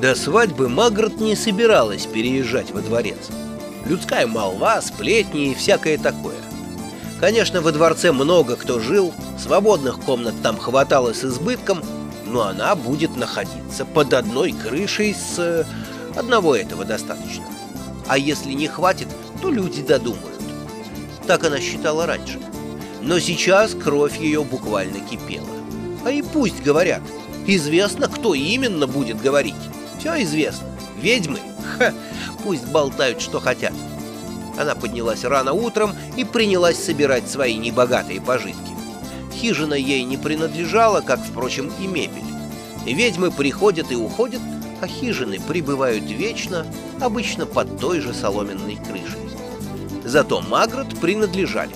До свадьбы Магрот не собиралась переезжать во дворец. Людская молва, сплетни и всякое такое. Конечно, во дворце много кто жил, свободных комнат там хватало с избытком, но она будет находиться под одной крышей с... Э, одного этого достаточно. А если не хватит, то люди додумают. Так она считала раньше. Но сейчас кровь ее буквально кипела. А и пусть говорят. Известно, кто именно будет говорить. Все известно. Ведьмы? Ха! Пусть болтают, что хотят. Она поднялась рано утром и принялась собирать свои небогатые пожитки. Хижина ей не принадлежала, как, впрочем, и мебель. Ведьмы приходят и уходят, а хижины пребывают вечно, обычно под той же соломенной крышей. Зато Магрот принадлежали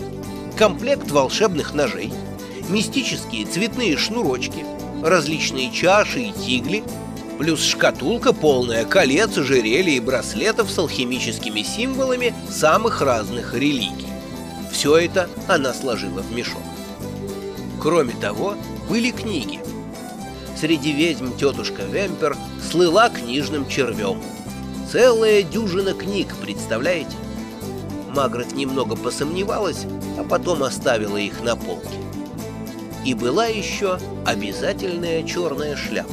комплект волшебных ножей, мистические цветные шнурочки, различные чаши и тигли — плюс шкатулка, полная колец, ожерелья и браслетов с алхимическими символами самых разных религий. Все это она сложила в мешок. Кроме того, были книги. Среди ведьм тетушка Вемпер слыла книжным червем. Целая дюжина книг, представляете? Магрот немного посомневалась, а потом оставила их на полке. И была еще обязательная черная шляпа.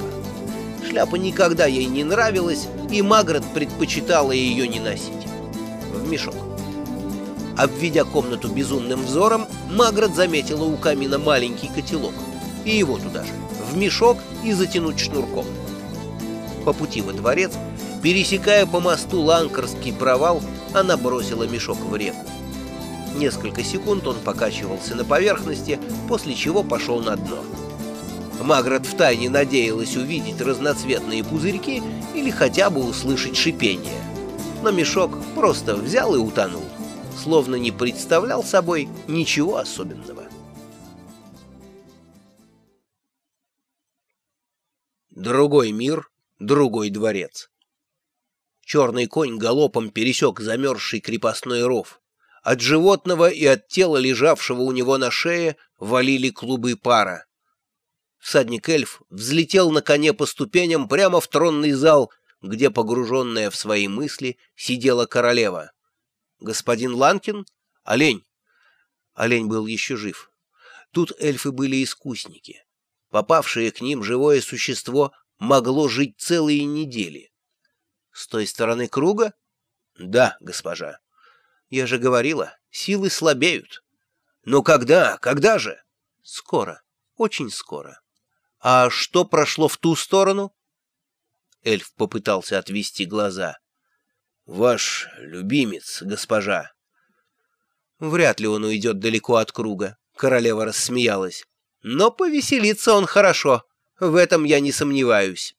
Шляпа никогда ей не нравилась, и Магрот предпочитала ее не носить. В мешок. Обведя комнату безумным взором, Магрот заметила у камина маленький котелок. И его туда же, в мешок и затянуть шнурком. По пути во дворец, пересекая по мосту Ланкарский провал, она бросила мешок в реку. Несколько секунд он покачивался на поверхности, после чего пошел на дно. Маград втайне надеялась увидеть разноцветные пузырьки или хотя бы услышать шипение. Но мешок просто взял и утонул, словно не представлял собой ничего особенного. Другой мир, другой дворец. Черный конь галопом пересек замерзший крепостной ров. От животного и от тела, лежавшего у него на шее, валили клубы пара. Всадник-эльф взлетел на коне по ступеням прямо в тронный зал, где, погруженная в свои мысли, сидела королева. «Господин Ланкин? Олень!» Олень был еще жив. Тут эльфы были искусники. Попавшее к ним живое существо могло жить целые недели. «С той стороны круга?» «Да, госпожа. Я же говорила, силы слабеют». «Но когда? Когда же?» «Скоро, очень скоро». «А что прошло в ту сторону?» Эльф попытался отвести глаза. «Ваш любимец, госпожа». «Вряд ли он уйдет далеко от круга», — королева рассмеялась. «Но повеселиться он хорошо, в этом я не сомневаюсь».